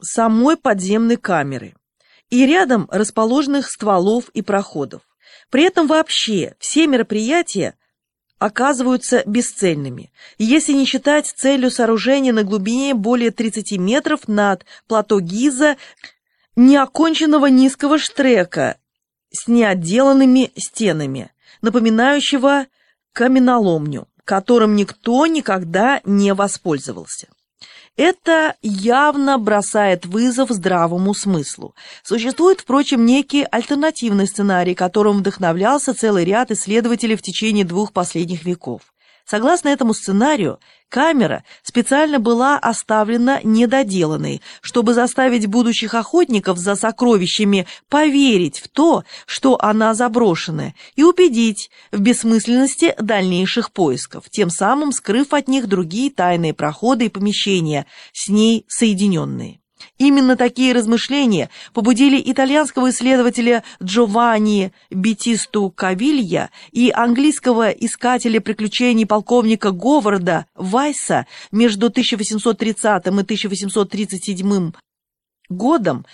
самой подземной камеры и рядом расположенных стволов и проходов. При этом вообще все мероприятия оказываются бесцельными, если не считать целью сооружения на глубине более 30 метров над плато Гиза неоконченного низкого штрека с неотделанными стенами, напоминающего каменоломню, которым никто никогда не воспользовался. Это явно бросает вызов здравому смыслу. Существует, впрочем, некий альтернативный сценарий, которым вдохновлялся целый ряд исследователей в течение двух последних веков. Согласно этому сценарию, камера специально была оставлена недоделанной, чтобы заставить будущих охотников за сокровищами поверить в то, что она заброшена, и убедить в бессмысленности дальнейших поисков, тем самым скрыв от них другие тайные проходы и помещения, с ней соединенные. Именно такие размышления побудили итальянского исследователя Джованни Бетисту Кавилья и английского искателя приключений полковника Говарда Вайса между 1830 и 1837 годом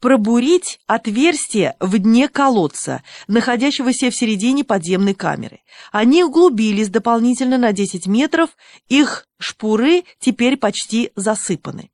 пробурить отверстие в дне колодца, находящегося в середине подземной камеры. Они углубились дополнительно на 10 метров, их шпуры теперь почти засыпаны.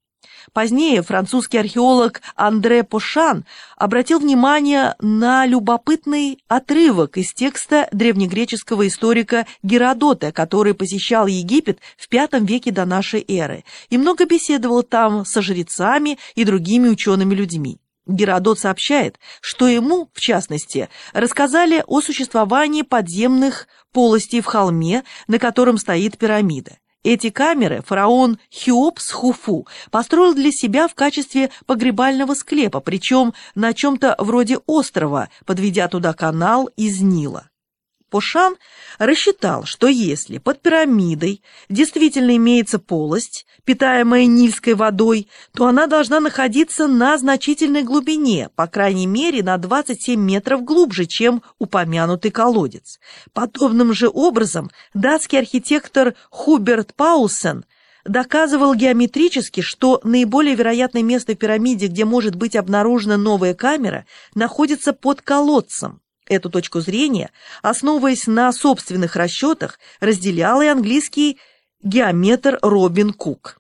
Позднее французский археолог Андре Пошан обратил внимание на любопытный отрывок из текста древнегреческого историка Геродота, который посещал Египет в V веке до нашей эры и много беседовал там со жрецами и другими учеными людьми. Геродот сообщает, что ему, в частности, рассказали о существовании подземных полостей в холме, на котором стоит пирамида. Эти камеры фараон Хеопс Хуфу построил для себя в качестве погребального склепа, причем на чем-то вроде острова, подведя туда канал из Нила. Пошан рассчитал, что если под пирамидой действительно имеется полость, питаемая нильской водой, то она должна находиться на значительной глубине, по крайней мере на 27 метров глубже, чем упомянутый колодец. Подобным же образом датский архитектор Хуберт Паулсен доказывал геометрически, что наиболее вероятное место в пирамиде, где может быть обнаружена новая камера, находится под колодцем. Эту точку зрения, основываясь на собственных расчетах, разделял и английский геометр Робин Кук.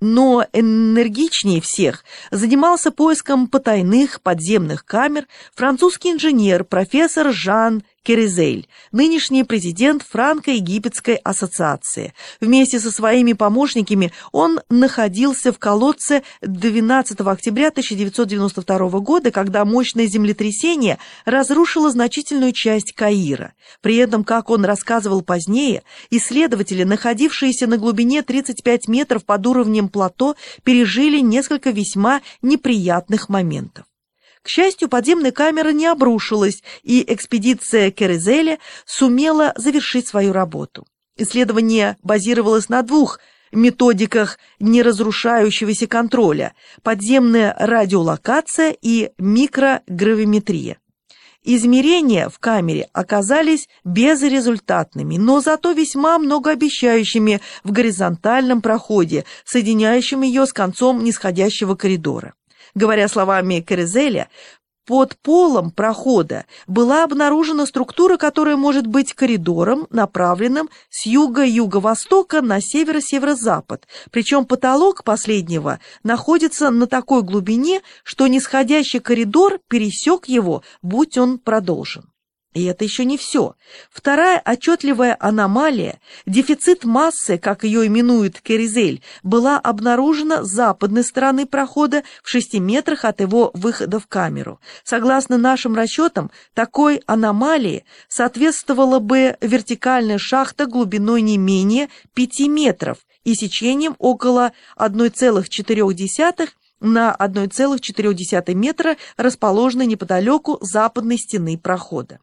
Но энергичнее всех занимался поиском потайных подземных камер французский инженер профессор Жан Керезель, нынешний президент Франко-Египетской ассоциации. Вместе со своими помощниками он находился в колодце 12 октября 1992 года, когда мощное землетрясение разрушило значительную часть Каира. При этом, как он рассказывал позднее, исследователи, находившиеся на глубине 35 метров под уровнем плато, пережили несколько весьма неприятных моментов. К счастью, подземная камера не обрушилась, и экспедиция Керезеля сумела завершить свою работу. Исследование базировалось на двух методиках неразрушающегося контроля – подземная радиолокация и микрогравиметрия. Измерения в камере оказались безрезультатными, но зато весьма многообещающими в горизонтальном проходе, соединяющем ее с концом нисходящего коридора. Говоря словами Керезеля, под полом прохода была обнаружена структура, которая может быть коридором, направленным с юга-юго-востока на северо-северо-запад, причем потолок последнего находится на такой глубине, что нисходящий коридор пересек его, будь он продолжен. И это еще не все. Вторая отчетливая аномалия, дефицит массы, как ее именует Керизель, была обнаружена с западной стороны прохода в 6 метрах от его выхода в камеру. Согласно нашим расчетам, такой аномалии соответствовала бы вертикальная шахта глубиной не менее 5 метров и сечением около 1,4 на 1,4 метра, расположенной неподалеку западной стены прохода.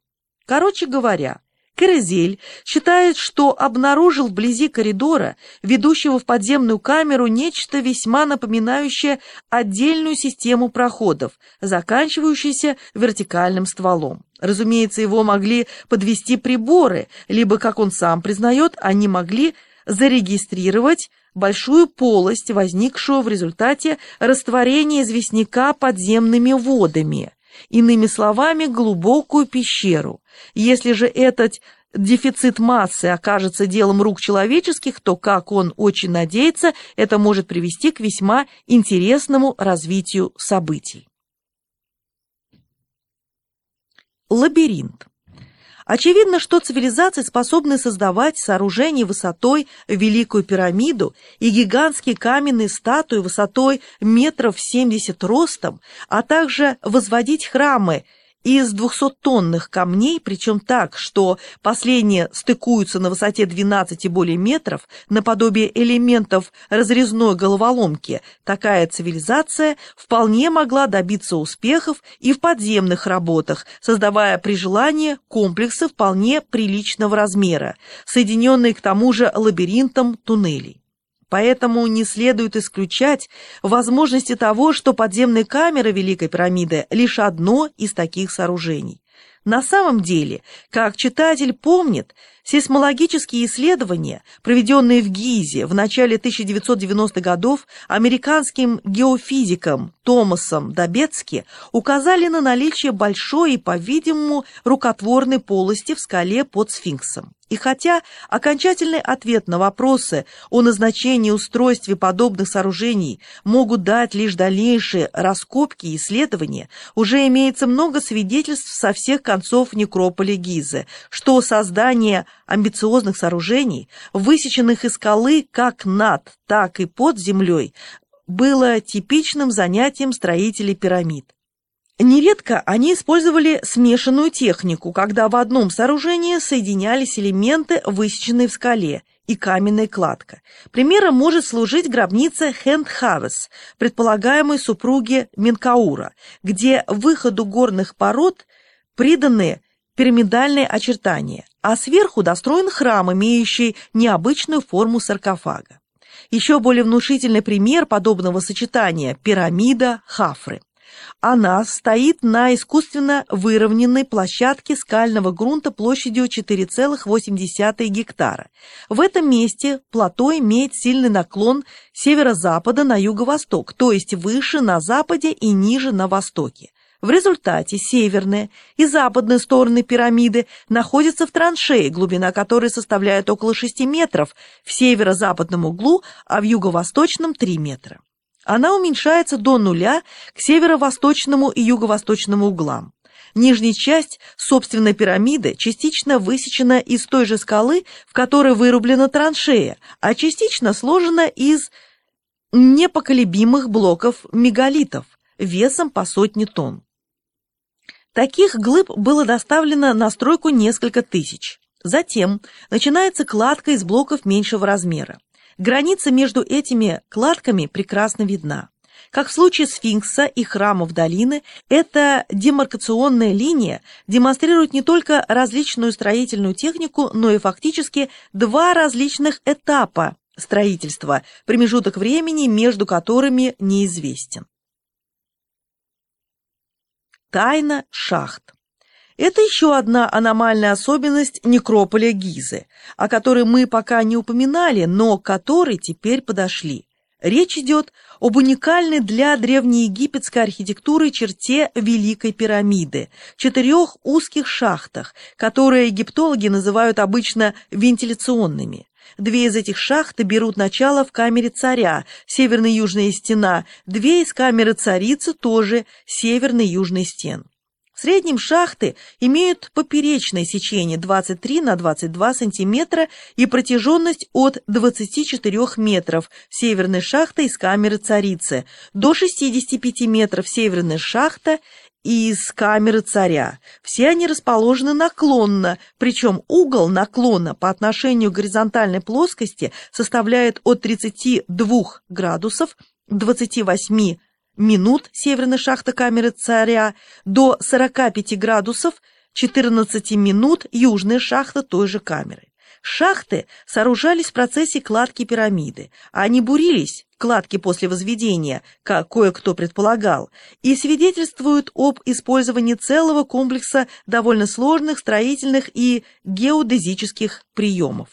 Короче говоря, Керезель считает, что обнаружил вблизи коридора, ведущего в подземную камеру, нечто весьма напоминающее отдельную систему проходов, заканчивающуюся вертикальным стволом. Разумеется, его могли подвести приборы, либо, как он сам признает, они могли зарегистрировать большую полость, возникшую в результате растворения известняка подземными водами, иными словами, глубокую пещеру. Если же этот дефицит массы окажется делом рук человеческих, то, как он очень надеется, это может привести к весьма интересному развитию событий. Лабиринт. Очевидно, что цивилизации способны создавать сооружения высотой Великую пирамиду и гигантские каменные статуи высотой метров 70 ростом, а также возводить храмы из 200-тонных камней, причем так, что последние стыкуются на высоте 12 и более метров, наподобие элементов разрезной головоломки, такая цивилизация вполне могла добиться успехов и в подземных работах, создавая при желании комплексы вполне приличного размера, соединенные к тому же лабиринтом туннелей. Поэтому не следует исключать возможности того, что подземные камеры Великой пирамиды – лишь одно из таких сооружений. На самом деле, как читатель помнит, сейсмологические исследования, проведенные в Гизе в начале 1990-х годов американским геофизиком Томасом Добецки, указали на наличие большой и, по-видимому, рукотворной полости в скале под сфинксом. И хотя окончательный ответ на вопросы о назначении устройстве подобных сооружений могут дать лишь дальнейшие раскопки и исследования, уже имеется много свидетельств со всех концов некрополя Гизы, что создание амбициозных сооружений, высеченных из скалы как над, так и под землей, было типичным занятием строителей пирамид. Нередко они использовали смешанную технику, когда в одном сооружении соединялись элементы, высеченные в скале, и каменная кладка. Примером может служить гробница Хендхавес, предполагаемой супруги Минкаура, где выходу горных пород приданы пирамидальные очертания, а сверху достроен храм, имеющий необычную форму саркофага. Еще более внушительный пример подобного сочетания – пирамида Хафры. Она стоит на искусственно выровненной площадке скального грунта площадью 4,8 гектара. В этом месте плато имеет сильный наклон северо-запада на юго-восток, то есть выше на западе и ниже на востоке. В результате северная и западная стороны пирамиды находятся в траншее, глубина которой составляет около 6 метров в северо-западном углу, а в юго-восточном 3 метра она уменьшается до нуля к северо-восточному и юго-восточному углам. Нижняя часть собственной пирамиды частично высечена из той же скалы, в которой вырублена траншея, а частично сложена из непоколебимых блоков мегалитов весом по сотне тонн. Таких глыб было доставлено на стройку несколько тысяч. Затем начинается кладка из блоков меньшего размера. Граница между этими кладками прекрасно видна. Как в случае сфинкса и храмов долины, эта демаркационная линия демонстрирует не только различную строительную технику, но и фактически два различных этапа строительства, промежуток времени между которыми неизвестен. Тайна шахт это еще одна аномальная особенность некрополя Гизы, о которой мы пока не упоминали, но которой теперь подошли. Речь идет об уникальной для древнеегипетской архитектуры черте Великой пирамиды, четырех узких шахтах, которые египтологи называют обычно вентиляционными. Две из этих шахт берут начало в камере царя, северная и южная стена, две из камеры царицы тоже, северной и южной стен. В среднем шахты имеют поперечное сечение 23 на 22 сантиметра и протяженность от 24 метров северной шахты из камеры царицы до 65 метров северной шахта из камеры царя. Все они расположены наклонно, причем угол наклона по отношению к горизонтальной плоскости составляет от 32 градусов 28 минут северной шахты камеры царя до 45 градусов 14 минут южная шахта той же камеры. Шахты сооружались в процессе кладки пирамиды, а они бурились, кладки после возведения, как кое-кто предполагал, и свидетельствуют об использовании целого комплекса довольно сложных строительных и геодезических приемов.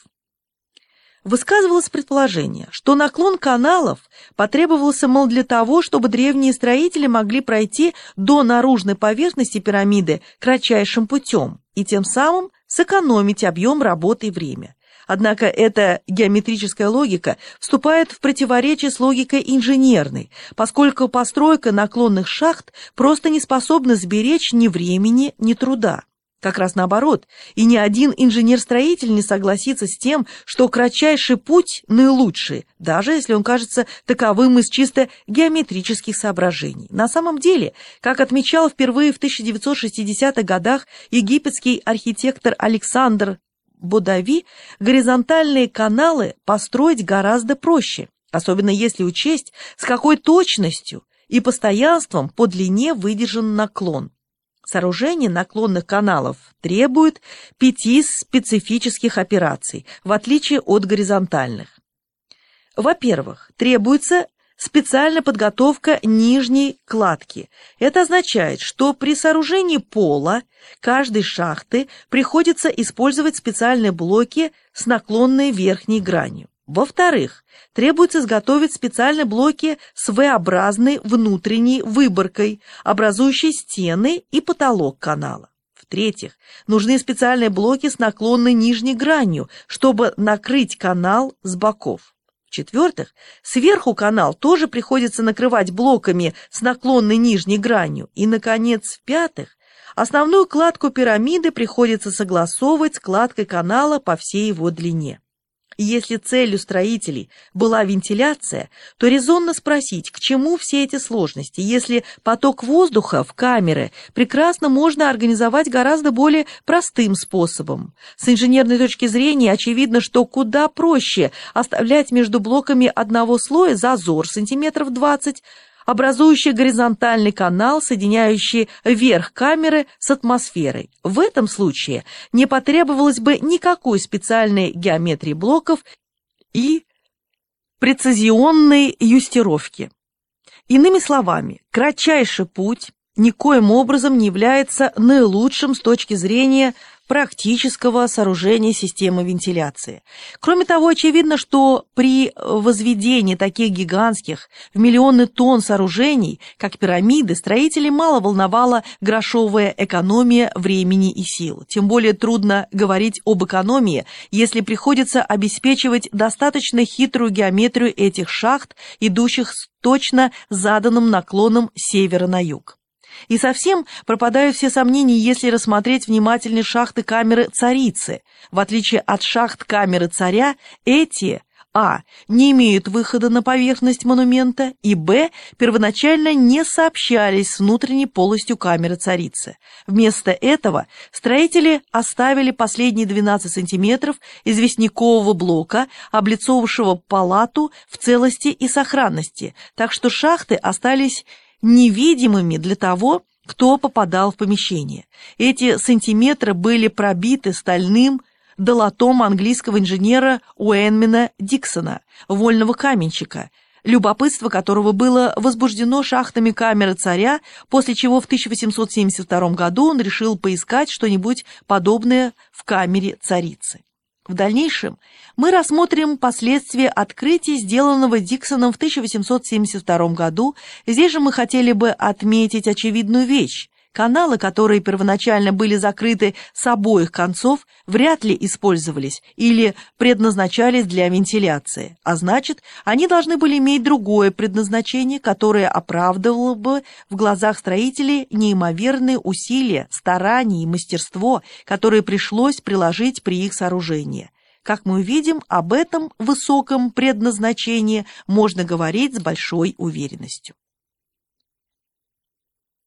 Высказывалось предположение, что наклон каналов потребовался, мол, для того, чтобы древние строители могли пройти до наружной поверхности пирамиды кратчайшим путем и тем самым сэкономить объем работы и время. Однако эта геометрическая логика вступает в противоречие с логикой инженерной, поскольку постройка наклонных шахт просто не способна сберечь ни времени, ни труда. Как раз наоборот, и ни один инженер-строитель не согласится с тем, что кратчайший путь наилучший, даже если он кажется таковым из чисто геометрических соображений. На самом деле, как отмечал впервые в 1960-х годах египетский архитектор Александр Бодави, горизонтальные каналы построить гораздо проще, особенно если учесть, с какой точностью и постоянством по длине выдержан наклон. Сооружение наклонных каналов требует пяти специфических операций, в отличие от горизонтальных. Во-первых, требуется специальная подготовка нижней кладки. Это означает, что при сооружении пола каждой шахты приходится использовать специальные блоки с наклонной верхней гранью. Во-вторых, требуется изготовить специальные блоки с V-образной внутренней выборкой, образующей стены и потолок канала. В-третьих, нужны специальные блоки с наклонной нижней гранью, чтобы накрыть канал с боков. В-четвертых, сверху канал тоже приходится накрывать блоками с наклонной нижней гранью. И, наконец, в-пятых, основную кладку пирамиды приходится согласовывать с кладкой канала по всей его длине. Если целью строителей была вентиляция, то резонно спросить, к чему все эти сложности, если поток воздуха в камеры прекрасно можно организовать гораздо более простым способом. С инженерной точки зрения очевидно, что куда проще оставлять между блоками одного слоя зазор сантиметров 20 образующий горизонтальный канал, соединяющий верх камеры с атмосферой. В этом случае не потребовалось бы никакой специальной геометрии блоков и прецизионной юстировки. Иными словами, кратчайший путь никоим образом не является наилучшим с точки зрения практического сооружения системы вентиляции. Кроме того, очевидно, что при возведении таких гигантских в миллионы тонн сооружений, как пирамиды, строителей мало волновала грошовая экономия времени и сил. Тем более трудно говорить об экономии, если приходится обеспечивать достаточно хитрую геометрию этих шахт, идущих с точно заданным наклоном севера на юг. И совсем пропадают все сомнения, если рассмотреть внимательно шахты камеры царицы. В отличие от шахт камеры царя, эти а. не имеют выхода на поверхность монумента, и б. первоначально не сообщались с внутренней полостью камеры царицы. Вместо этого строители оставили последние 12 сантиметров известнякового блока, облицовавшего палату в целости и сохранности, так что шахты остались невидимыми для того, кто попадал в помещение. Эти сантиметры были пробиты стальным долотом английского инженера Уэнмена Диксона, вольного каменщика, любопытство которого было возбуждено шахтами камеры царя, после чего в 1872 году он решил поискать что-нибудь подобное в камере царицы. В дальнейшем мы рассмотрим последствия открытия, сделанного Диксоном в 1872 году. Здесь же мы хотели бы отметить очевидную вещь. Каналы, которые первоначально были закрыты с обоих концов, вряд ли использовались или предназначались для вентиляции, а значит, они должны были иметь другое предназначение, которое оправдывало бы в глазах строителей неимоверные усилия, старания и мастерство, которые пришлось приложить при их сооружении. Как мы увидим, об этом высоком предназначении можно говорить с большой уверенностью.